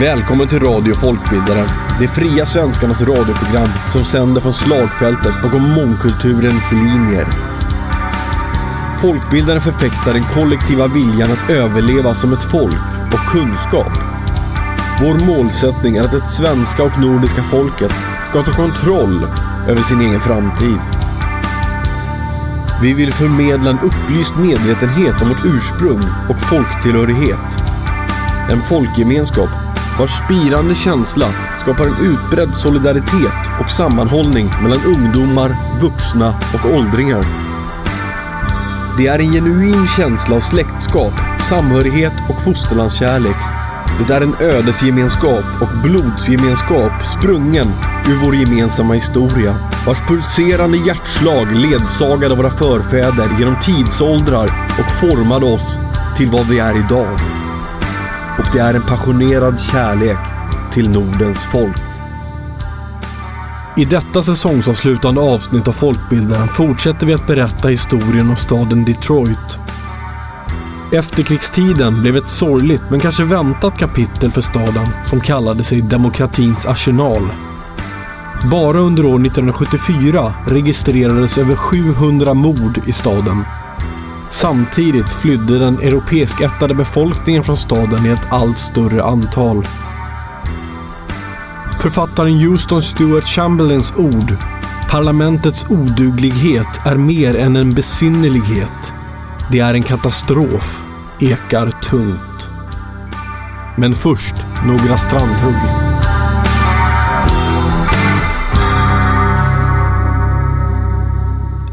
Välkommen till Radio Folkbildaren. Det fria svenskarnas radioprogram som sänder från slagfältet bakom mångkulturens linjer. Folkbildaren förfäktar den kollektiva viljan att överleva som ett folk och kunskap. Vår målsättning är att det svenska och nordiska folket ska ta kontroll över sin egen framtid. Vi vill förmedla en upplyst medvetenhet om vårt ursprung och folktillhörighet. En folkgemenskap vars spirande känsla skapar en utbredd solidaritet och sammanhållning mellan ungdomar, vuxna och åldringar. Det är en genuin känsla av släktskap, samhörighet och fosterlandskärlek. Det är en ödesgemenskap och blodsgemenskap sprungen ur vår gemensamma historia. Vars pulserande hjärtslag ledsagade våra förfäder genom tidsåldrar och formade oss till vad vi är idag. Och det är en passionerad kärlek till Nordens folk. I detta säsongsavslutande avsnitt av Folkbildaren fortsätter vi att berätta historien om staden Detroit. Efterkrigstiden blev ett sorgligt men kanske väntat kapitel för staden som kallade sig demokratins arsenal. Bara under år 1974 registrerades över 700 mord i staden. Samtidigt flydde den europeiskättade befolkningen från staden i ett allt större antal. Författaren Houston Stuart Chamberlains ord Parlamentets oduglighet är mer än en besynnerlighet. Det är en katastrof, ekar tungt. Men först några strandhugg.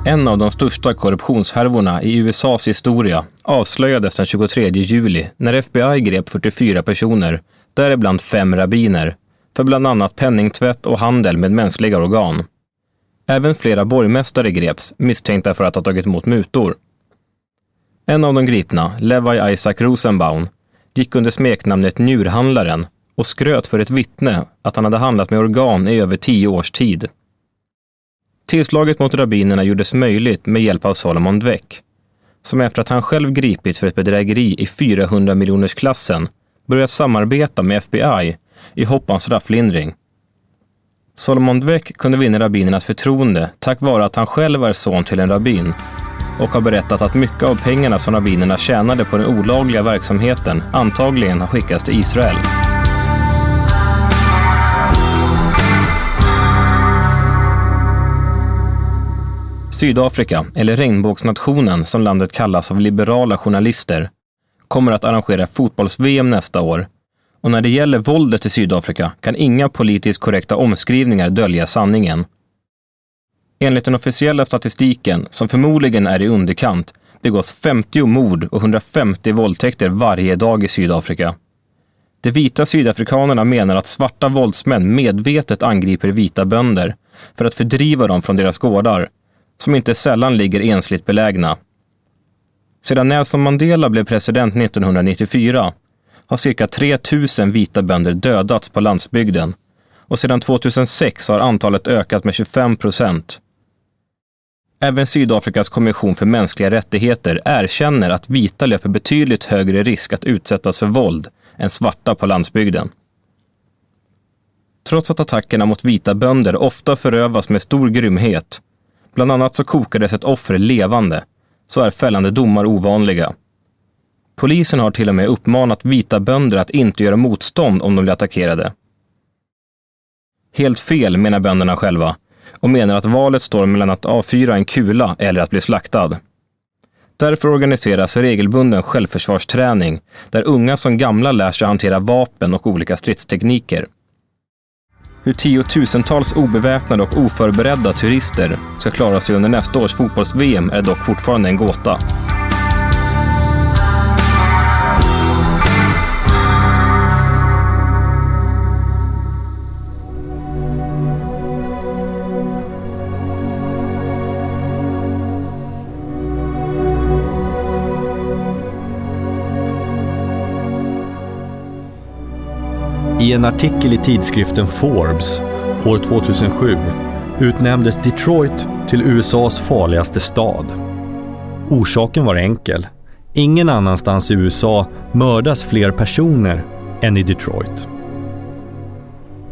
En av de största korruptionshärvorna i USAs historia avslöjades den 23 juli när FBI grep 44 personer, däribland fem rabbiner, för bland annat penningtvätt och handel med mänskliga organ. Även flera borgmästare greps misstänkta för att ha tagit emot mutor. En av de gripna, Levi Isaac Rosenbaum, gick under smeknamnet Njurhandlaren och skröt för ett vittne att han hade handlat med organ i över tio års tid. Tillslaget mot rabbinerna gjordes möjligt med hjälp av Solomon Dweck, som efter att han själv gripits för ett bedrägeri i 400 miljoners klassen börjat samarbeta med FBI i hopp om strafflindring. Solomon Dweck kunde vinna rabbinernas förtroende tack vare att han själv är son till en rabbin och har berättat att mycket av pengarna som rabbinerna tjänade på den olagliga verksamheten antagligen har skickats till Israel. Sydafrika, eller regnbågsnationen som landet kallas av liberala journalister, kommer att arrangera fotbolls-VM nästa år. Och när det gäller våldet i Sydafrika kan inga politiskt korrekta omskrivningar dölja sanningen. Enligt den officiella statistiken, som förmodligen är i underkant, begås 50 mord och 150 våldtäkter varje dag i Sydafrika. De vita sydafrikanerna menar att svarta våldsmän medvetet angriper vita bönder för att fördriva dem från deras gårdar som inte sällan ligger ensligt belägna. Sedan Nelson Mandela blev president 1994 har cirka 3 000 vita bönder dödats på landsbygden och sedan 2006 har antalet ökat med 25 procent. Även Sydafrikas kommission för mänskliga rättigheter erkänner att vita löper betydligt högre risk att utsättas för våld än svarta på landsbygden. Trots att attackerna mot vita bönder ofta förövas med stor grymhet Bland annat så kokades ett offer levande, så är fällande domar ovanliga. Polisen har till och med uppmanat vita bönder att inte göra motstånd om de blir attackerade. Helt fel, menar bönderna själva, och menar att valet står mellan att avfyra en kula eller att bli slaktad. Därför organiseras regelbunden självförsvarsträning, där unga som gamla lär sig hantera vapen och olika stridstekniker. Hur tiotusentals obeväpnade och oförberedda turister ska klara sig under nästa års fotbolls-VM är dock fortfarande en gåta. I en artikel i tidskriften Forbes år 2007 utnämndes Detroit till USAs farligaste stad. Orsaken var enkel. Ingen annanstans i USA mördas fler personer än i Detroit.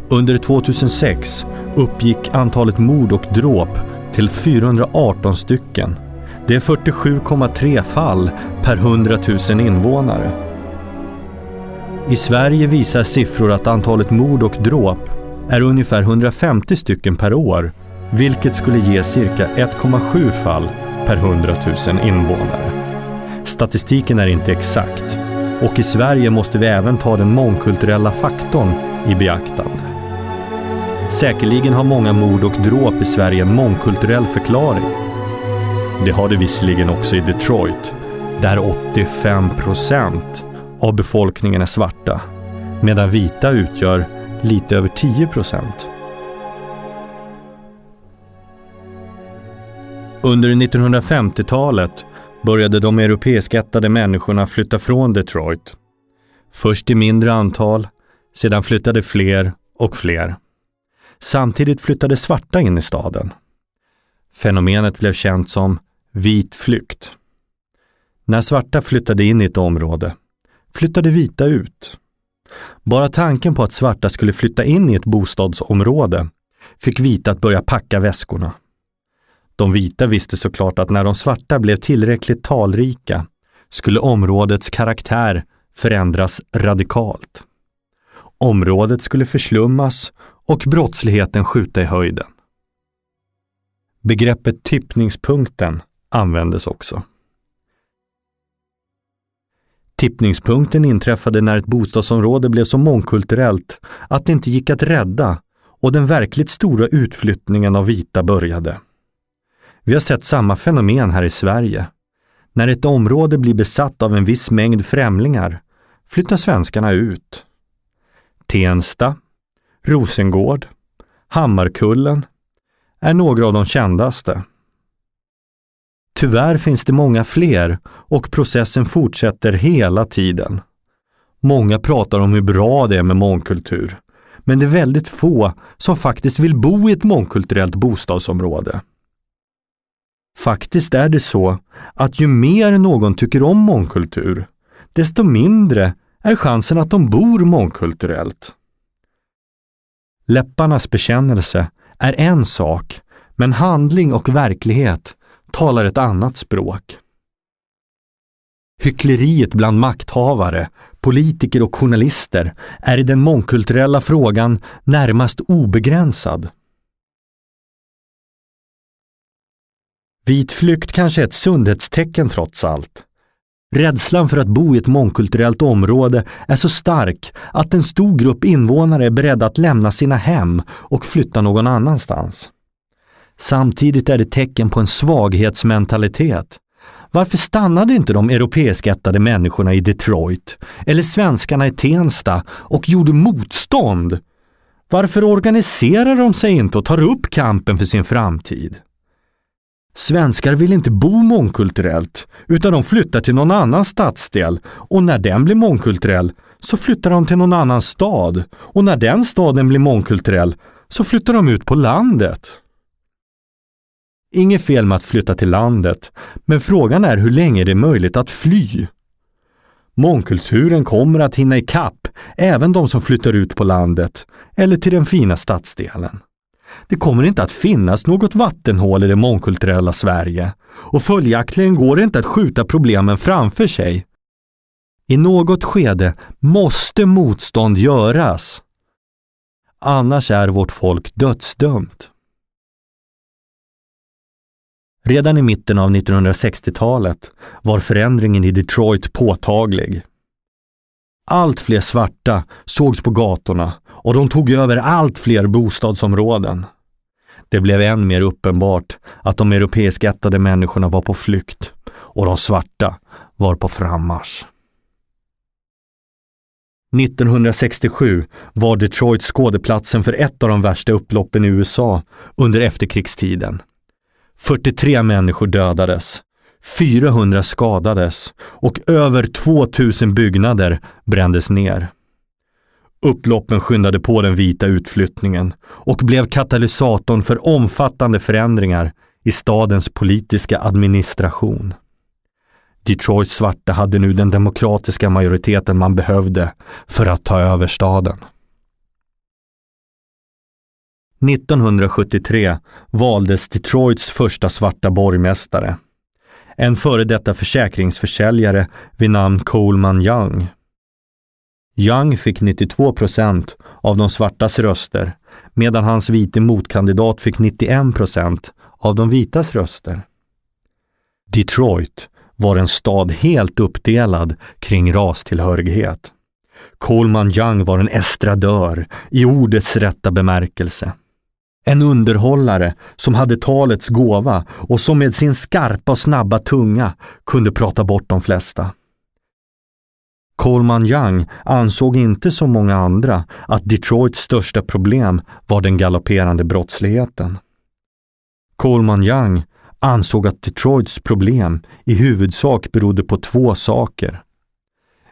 Under 2006 uppgick antalet mord och dråp till 418 stycken. Det är 47,3 fall per 100 000 invånare. I Sverige visar siffror att antalet mord och dråp är ungefär 150 stycken per år, vilket skulle ge cirka 1,7 fall per 100 000 invånare. Statistiken är inte exakt och i Sverige måste vi även ta den mångkulturella faktorn i beaktande. Säkerligen har många mord och dråp i Sverige en mångkulturell förklaring. Det har det visserligen också i Detroit, där 85 procent av befolkningen är svarta, medan vita utgör lite över 10 procent. Under 1950-talet började de europeiskättade människorna flytta från Detroit. Först i mindre antal, sedan flyttade fler och fler. Samtidigt flyttade svarta in i staden. Fenomenet blev känt som vit flykt. När svarta flyttade in i ett område flyttade vita ut. Bara tanken på att svarta skulle flytta in i ett bostadsområde fick vita att börja packa väskorna. De vita visste såklart att när de svarta blev tillräckligt talrika skulle områdets karaktär förändras radikalt. Området skulle förslummas och brottsligheten skjuta i höjden. Begreppet tippningspunkten användes också. Tippningspunkten inträffade när ett bostadsområde blev så mångkulturellt att det inte gick att rädda och den verkligt stora utflyttningen av vita började. Vi har sett samma fenomen här i Sverige. När ett område blir besatt av en viss mängd främlingar flyttar svenskarna ut. Tensta, Rosengård, Hammarkullen är några av de kändaste. Tyvärr finns det många fler och processen fortsätter hela tiden. Många pratar om hur bra det är med mångkultur, men det är väldigt få som faktiskt vill bo i ett mångkulturellt bostadsområde. Faktiskt är det så att ju mer någon tycker om mångkultur, desto mindre är chansen att de bor mångkulturellt. Läpparnas bekännelse är en sak, men handling och verklighet talar ett annat språk. Hyckleriet bland makthavare, politiker och journalister är i den mångkulturella frågan närmast obegränsad. Vit flykt kanske är ett sundhetstecken trots allt. Rädslan för att bo i ett mångkulturellt område är så stark att en stor grupp invånare är beredda att lämna sina hem och flytta någon annanstans. Samtidigt är det tecken på en svaghetsmentalitet. Varför stannade inte de europeiskättade människorna i Detroit eller svenskarna i Tensta och gjorde motstånd? Varför organiserar de sig inte och tar upp kampen för sin framtid? Svenskar vill inte bo mångkulturellt, utan de flyttar till någon annan stadsdel och när den blir mångkulturell så flyttar de till någon annan stad och när den staden blir mångkulturell så flyttar de ut på landet. Inget fel med att flytta till landet, men frågan är hur länge det är möjligt att fly. Mångkulturen kommer att hinna ikapp även de som flyttar ut på landet eller till den fina stadsdelen. Det kommer inte att finnas något vattenhål i det mångkulturella Sverige och följaktligen går det inte att skjuta problemen framför sig. I något skede måste motstånd göras. Annars är vårt folk dödsdömt. Redan i mitten av 1960-talet var förändringen i Detroit påtaglig. Allt fler svarta sågs på gatorna och de tog över allt fler bostadsområden. Det blev än mer uppenbart att de europeiskättade människorna var på flykt och de svarta var på frammarsch. 1967 var Detroit skådeplatsen för ett av de värsta upploppen i USA under efterkrigstiden. 43 människor dödades, 400 skadades och över 2000 byggnader brändes ner. Upploppen skyndade på den vita utflyttningen och blev katalysatorn för omfattande förändringar i stadens politiska administration. Detroits svarta hade nu den demokratiska majoriteten man behövde för att ta över staden. 1973 valdes Detroits första svarta borgmästare. En före detta försäkringsförsäljare vid namn Coleman Young. Young fick 92 procent av de svartas röster medan hans vite motkandidat fick 91 procent av de vitas röster. Detroit var en stad helt uppdelad kring rastillhörighet. Coleman Young var en estradör i ordets rätta bemärkelse. En underhållare som hade talets gåva och som med sin skarpa och snabba tunga kunde prata bort de flesta. Coleman Young ansåg inte som många andra att Detroits största problem var den galopperande brottsligheten. Coleman Young ansåg att Detroits problem i huvudsak berodde på två saker.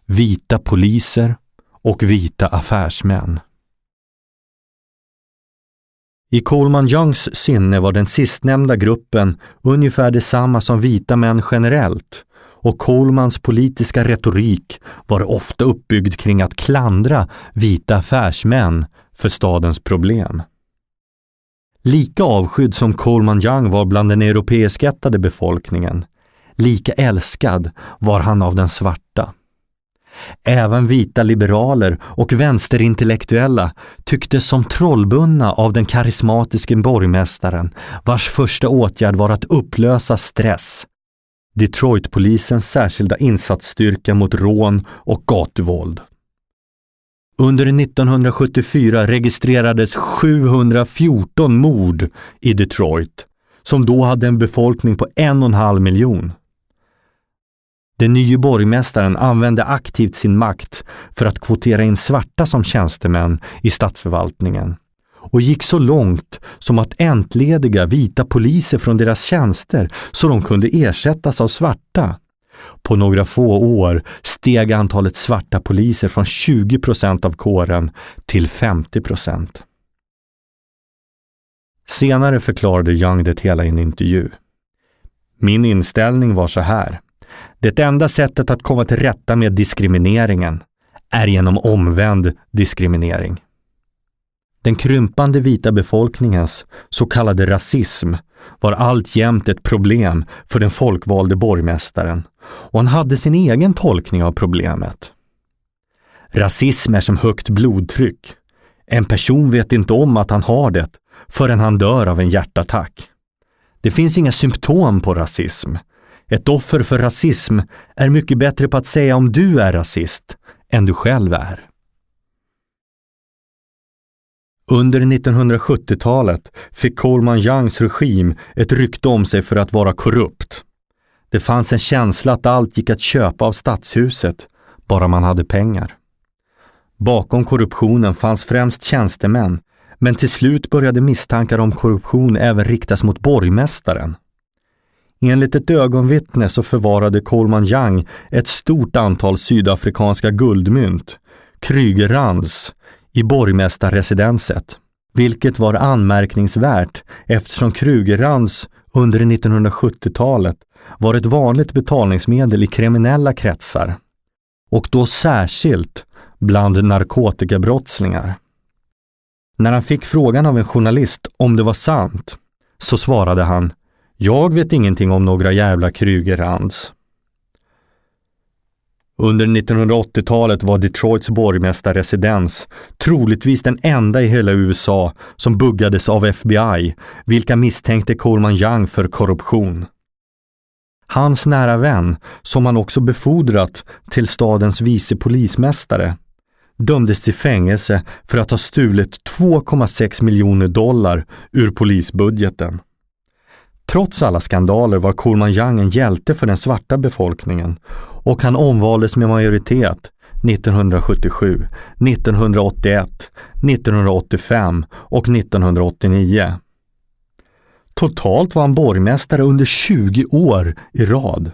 Vita poliser och vita affärsmän. I Coleman Youngs sinne var den sistnämnda gruppen ungefär detsamma som vita män generellt och Colemans politiska retorik var ofta uppbyggd kring att klandra vita affärsmän för stadens problem. Lika avskydd som Coleman Young var bland den europeiskättade befolkningen, lika älskad var han av den svarta. Även vita liberaler och vänsterintellektuella tycktes som trollbundna av den karismatiske borgmästaren vars första åtgärd var att upplösa stress. Detroitpolisens särskilda insatsstyrka mot rån och gatuvåld. Under 1974 registrerades 714 mord i Detroit, som då hade en befolkning på en och en halv miljon. Den nye borgmästaren använde aktivt sin makt för att kvotera in svarta som tjänstemän i statsförvaltningen och gick så långt som att entlediga vita poliser från deras tjänster så de kunde ersättas av svarta. På några få år steg antalet svarta poliser från 20 procent av kåren till 50 procent. Senare förklarade Young det hela i en intervju. Min inställning var så här. Det enda sättet att komma till rätta med diskrimineringen är genom omvänd diskriminering. Den krympande vita befolkningens så kallade rasism var alltjämt ett problem för den folkvalde borgmästaren och han hade sin egen tolkning av problemet. Rasism är som högt blodtryck. En person vet inte om att han har det förrän han dör av en hjärtattack. Det finns inga symptom på rasism. Ett offer för rasism är mycket bättre på att säga om du är rasist än du själv är. Under 1970-talet fick Coleman Youngs regim ett rykte om sig för att vara korrupt. Det fanns en känsla att allt gick att köpa av stadshuset, bara man hade pengar. Bakom korruptionen fanns främst tjänstemän, men till slut började misstankar om korruption även riktas mot borgmästaren. Enligt ett ögonvittne så förvarade Coleman Young ett stort antal sydafrikanska guldmynt, Krygerrands, i borgmästarresidenset, vilket var anmärkningsvärt eftersom Krygerrands under 1970-talet var ett vanligt betalningsmedel i kriminella kretsar och då särskilt bland narkotikabrottslingar. När han fick frågan av en journalist om det var sant så svarade han jag vet ingenting om några jävla Krugerrands. Under 1980-talet var Detroits borgmästarresidens troligtvis den enda i hela USA som buggades av FBI, vilka misstänkte Coleman Young för korruption. Hans nära vän, som han också befordrat till stadens vice polismästare, dömdes till fängelse för att ha stulit 2,6 miljoner dollar ur polisbudgeten. Trots alla skandaler var Coleman Young en hjälte för den svarta befolkningen och han omvaldes med majoritet 1977, 1981, 1985 och 1989. Totalt var han borgmästare under 20 år i rad.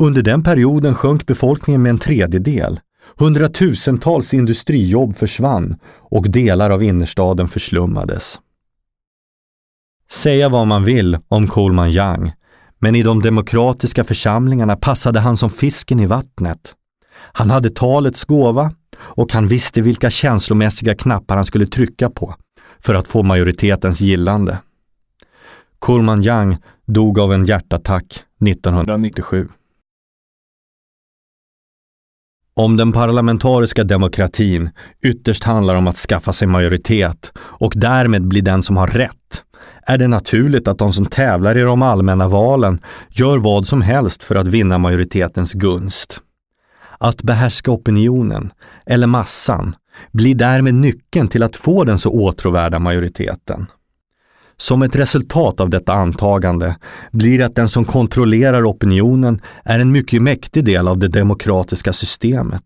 Under den perioden sjönk befolkningen med en tredjedel. Hundratusentals industrijobb försvann och delar av innerstaden förslummades. Säga vad man vill om Coleman Young, men i de demokratiska församlingarna passade han som fisken i vattnet. Han hade talets gåva och han visste vilka känslomässiga knappar han skulle trycka på för att få majoritetens gillande. Kulman Yang dog av en hjärtattack 1997. Om den parlamentariska demokratin ytterst handlar om att skaffa sig majoritet och därmed bli den som har rätt, är det naturligt att de som tävlar i de allmänna valen gör vad som helst för att vinna majoritetens gunst. Att behärska opinionen, eller massan, blir därmed nyckeln till att få den så åtråvärda majoriteten. Som ett resultat av detta antagande blir att den som kontrollerar opinionen är en mycket mäktig del av det demokratiska systemet.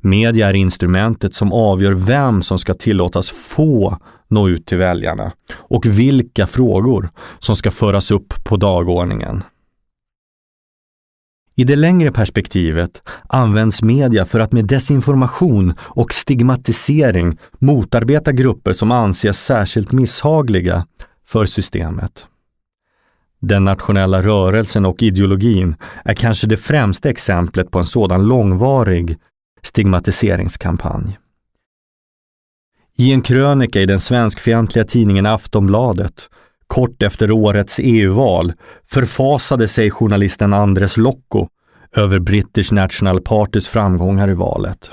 Media är instrumentet som avgör vem som ska tillåtas få nå ut till väljarna och vilka frågor som ska föras upp på dagordningen. I det längre perspektivet används media för att med desinformation och stigmatisering motarbeta grupper som anses särskilt misshagliga för systemet. Den nationella rörelsen och ideologin är kanske det främsta exemplet på en sådan långvarig stigmatiseringskampanj. I en krönika i den svenskfientliga tidningen Aftonbladet kort efter årets EU-val förfasade sig journalisten Andres Lokko över British National Partys framgångar i valet.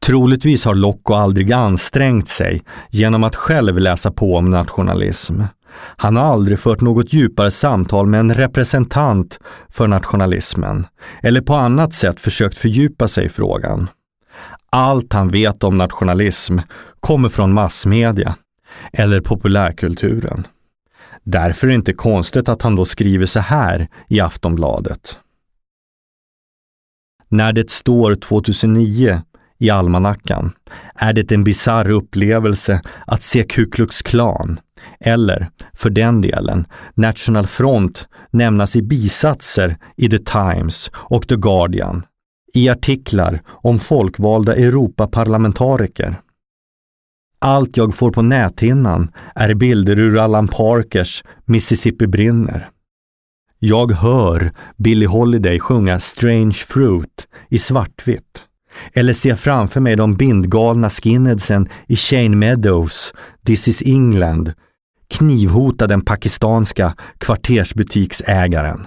Troligtvis har Locke aldrig ansträngt sig genom att själv läsa på om nationalism. Han har aldrig fört något djupare samtal med en representant för nationalismen eller på annat sätt försökt fördjupa sig i frågan. Allt han vet om nationalism kommer från massmedia eller populärkulturen. Därför är det inte konstigt att han då skriver så här i Aftonbladet. När det står 2009 i almanackan är det en bizarr upplevelse att se Ku Klux Klan, eller för den delen National Front, nämnas i bisatser i The Times och The Guardian, i artiklar om folkvalda Europaparlamentariker. Allt jag får på näthinnan är bilder ur Allan Parkers Mississippi brinner. Jag hör Billie Holiday sjunga Strange Fruit i svartvitt. Eller ser framför mig de bindgalna skinheadsen i Shane Meadows, This is England, knivhota den pakistanska kvartersbutiksägaren.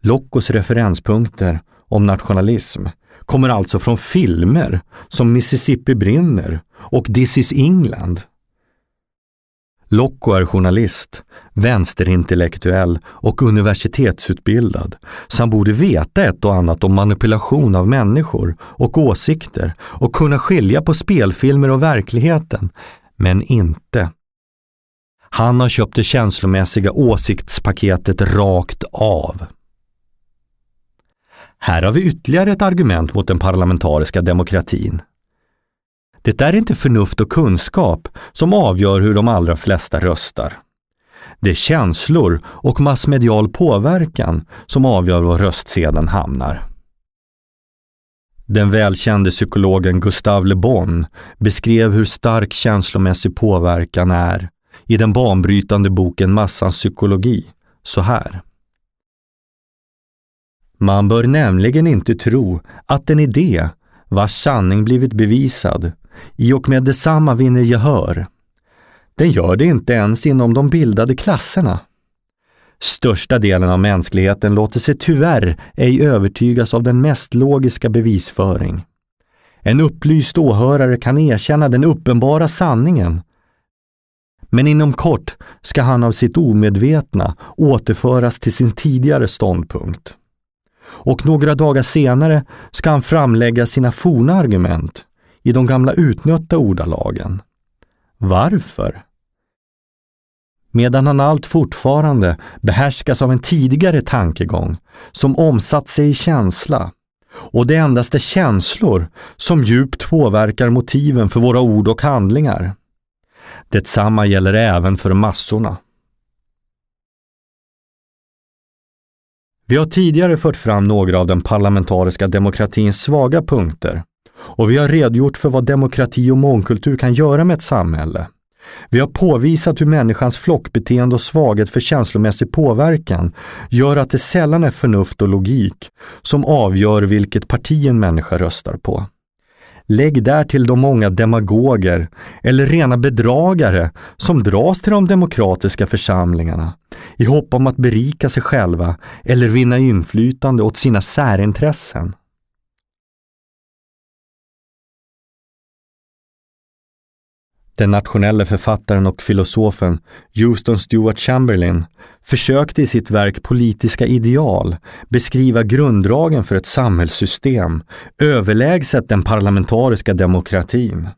Loccos referenspunkter om nationalism kommer alltså från filmer som Mississippi brinner och This is England. Locko är journalist, vänsterintellektuell och universitetsutbildad, så han borde veta ett och annat om manipulation av människor och åsikter och kunna skilja på spelfilmer och verkligheten, men inte. Han har köpt det känslomässiga åsiktspaketet rakt av. Här har vi ytterligare ett argument mot den parlamentariska demokratin. Det är inte förnuft och kunskap som avgör hur de allra flesta röstar. Det är känslor och massmedial påverkan som avgör var röstsedeln hamnar. Den välkände psykologen Gustave Le Bon beskrev hur stark känslomässig påverkan är i den banbrytande boken Massans psykologi så här. Man bör nämligen inte tro att en idé vars sanning blivit bevisad i och med detsamma vinner gehör. Den gör det inte ens inom de bildade klasserna. Största delen av mänskligheten låter sig tyvärr ej övertygas av den mest logiska bevisföring. En upplyst åhörare kan erkänna den uppenbara sanningen. Men inom kort ska han av sitt omedvetna återföras till sin tidigare ståndpunkt. Och några dagar senare ska han framlägga sina forna argument i de gamla utnötta ordalagen. Varför? Medan han allt fortfarande behärskas av en tidigare tankegång som omsatt sig i känsla. Och det endast är känslor som djupt påverkar motiven för våra ord och handlingar. Detsamma gäller även för massorna. Vi har tidigare fört fram några av den parlamentariska demokratins svaga punkter och vi har redogjort för vad demokrati och mångkultur kan göra med ett samhälle. Vi har påvisat hur människans flockbeteende och svaghet för känslomässig påverkan gör att det sällan är förnuft och logik som avgör vilket parti en människa röstar på. Lägg därtill de många demagoger eller rena bedragare som dras till de demokratiska församlingarna i hopp om att berika sig själva eller vinna inflytande åt sina särintressen. Den nationella författaren och filosofen Houston Stewart Chamberlain försökte i sitt verk Politiska ideal beskriva grunddragen för ett samhällssystem överlägset den parlamentariska demokratin.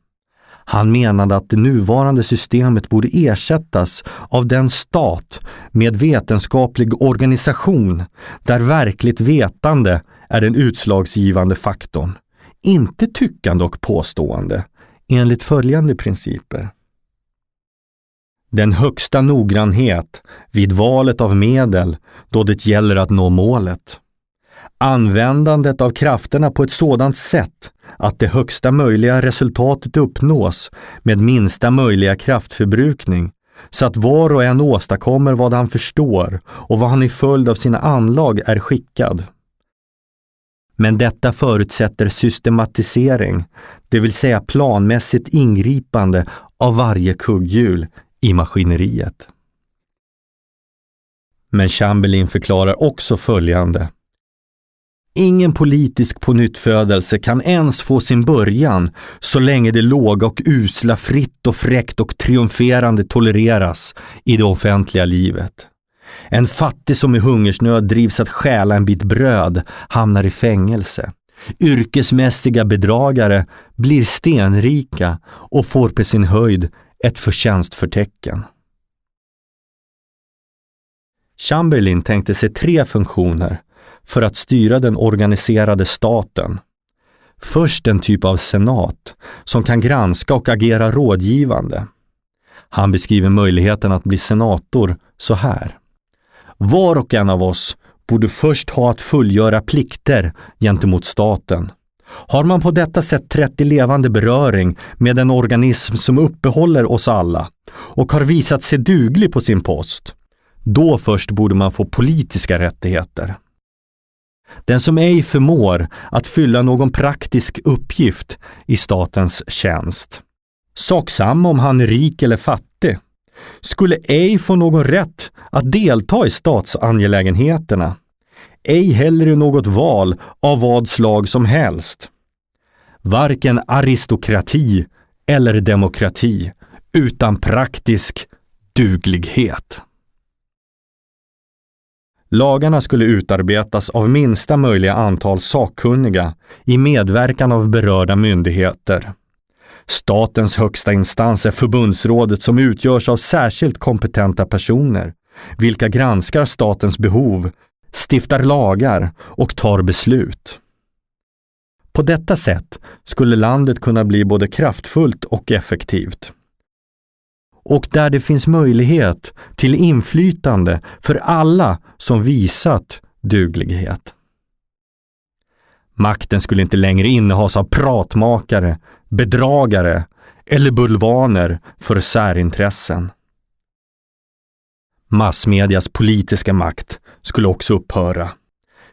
Han menade att det nuvarande systemet borde ersättas av den stat med vetenskaplig organisation där verkligt vetande är den utslagsgivande faktorn. Inte tyckande och påstående, enligt följande principer. Den högsta noggrannhet vid valet av medel då det gäller att nå målet. Användandet av krafterna på ett sådant sätt att det högsta möjliga resultatet uppnås med minsta möjliga kraftförbrukning så att var och en åstadkommer vad han förstår och vad han i följd av sina anlag är skickad. Men detta förutsätter systematisering, det vill säga planmässigt ingripande av varje kugghjul i maskineriet. Men Chamberlain förklarar också följande. Ingen politisk pånyttfödelse kan ens få sin början så länge det låga och usla fritt och fräckt och triumferande tolereras i det offentliga livet. En fattig som i hungersnöd drivs att stjäla en bit bröd hamnar i fängelse. Yrkesmässiga bedragare blir stenrika och får på sin höjd ett förtjänstförtecken. Chamberlain tänkte sig tre funktioner för att styra den organiserade staten. Först en typ av senat som kan granska och agera rådgivande. Han beskriver möjligheten att bli senator så här. Var och en av oss borde först ha att fullgöra plikter gentemot staten. Har man på detta sätt trätt i levande beröring med en organism som uppehåller oss alla och har visat sig duglig på sin post, då först borde man få politiska rättigheter. Den som ej förmår att fylla någon praktisk uppgift i statens tjänst, sak samma om han är rik eller fattig, skulle ej få någon rätt att delta i statsangelägenheterna, ej heller i något val av vad slag som helst. Varken aristokrati eller demokrati utan praktisk duglighet. Lagarna skulle utarbetas av minsta möjliga antal sakkunniga i medverkan av berörda myndigheter. Statens högsta instans är förbundsrådet som utgörs av särskilt kompetenta personer, vilka granskar statens behov, stiftar lagar och tar beslut. På detta sätt skulle landet kunna bli både kraftfullt och effektivt. Och där det finns möjlighet till inflytande för alla som visat duglighet. Makten skulle inte längre innehas av pratmakare, bedragare eller bulvaner för särintressen. Massmedias politiska makt skulle också upphöra.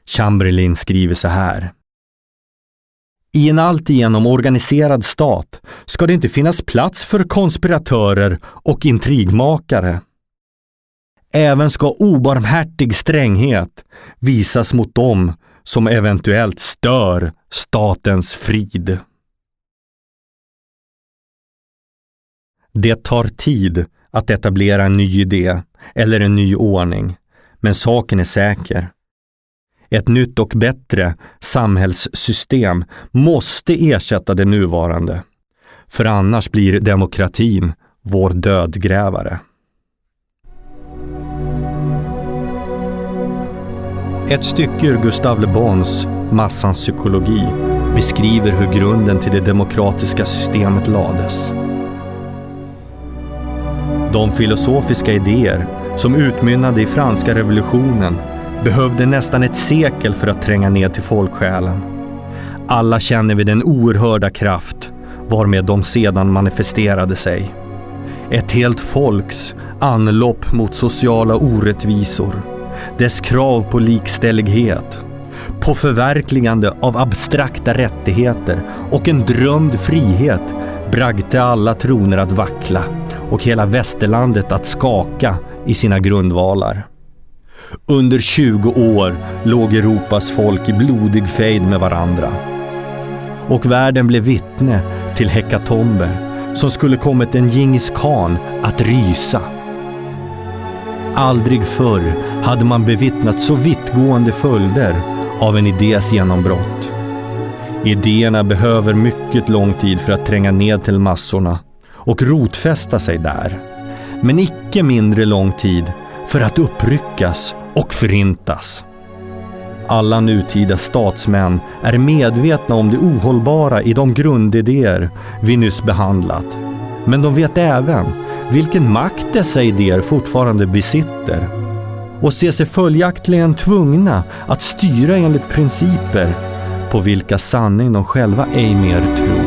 Chamberlain skriver så här. I en alltigenom organiserad stat ska det inte finnas plats för konspiratörer och intrigmakare. Även ska obarmhärtig stränghet visas mot dem som eventuellt stör statens frid. Det tar tid att etablera en ny idé eller en ny ordning, men saken är säker. Ett nytt och bättre samhällssystem måste ersätta det nuvarande. För annars blir demokratin vår dödgrävare. Ett stycke ur Gustave Le Bons Massans psykologi beskriver hur grunden till det demokratiska systemet lades. De filosofiska idéer som utmynnade i franska revolutionen behövde nästan ett sekel för att tränga ner till folksjälen. Alla känner vi den oerhörda kraft varmed de sedan manifesterade sig. Ett helt folks anlopp mot sociala orättvisor, dess krav på likställighet, på förverkligande av abstrakta rättigheter och en drömd frihet bragte alla troner att vackla och hela västerlandet att skaka i sina grundvalar. Under 20 år låg Europas folk i blodig fejd med varandra. Och världen blev vittne till hekatomber som skulle kommit en Djingis khan att rysa. Aldrig förr hade man bevittnat så vittgående följder av en idés genombrott. Idéerna behöver mycket lång tid för att tränga ned till massorna och rotfästa sig där. Men icke mindre lång tid för att uppryckas och förintas. Alla nutida statsmän är medvetna om det ohållbara i de grundidéer vi nyss behandlat. Men de vet även vilken makt dessa idéer fortfarande besitter och ser sig följaktligen tvungna att styra enligt principer på vilka sanning de själva ej mer tror.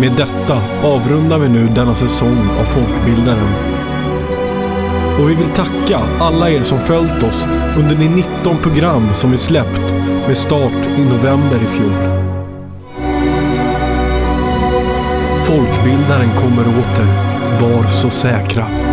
Med detta avrundar vi nu denna säsong av Folkbildaren. Och vi vill tacka alla er som följt oss under de 19 program som vi släppt med start i november i fjol. Folkbildaren kommer åter. Var så säkra.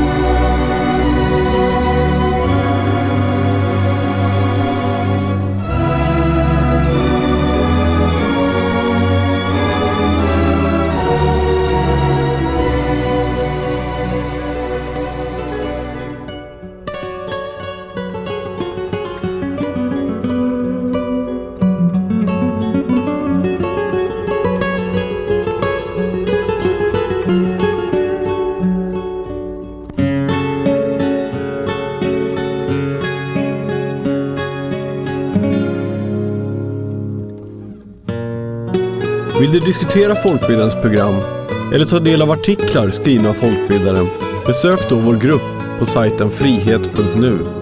Diskutera Folkbildarens program eller ta del av artiklar skrivna av Folkbildaren? Besök då vår grupp på sajten frihet.nu.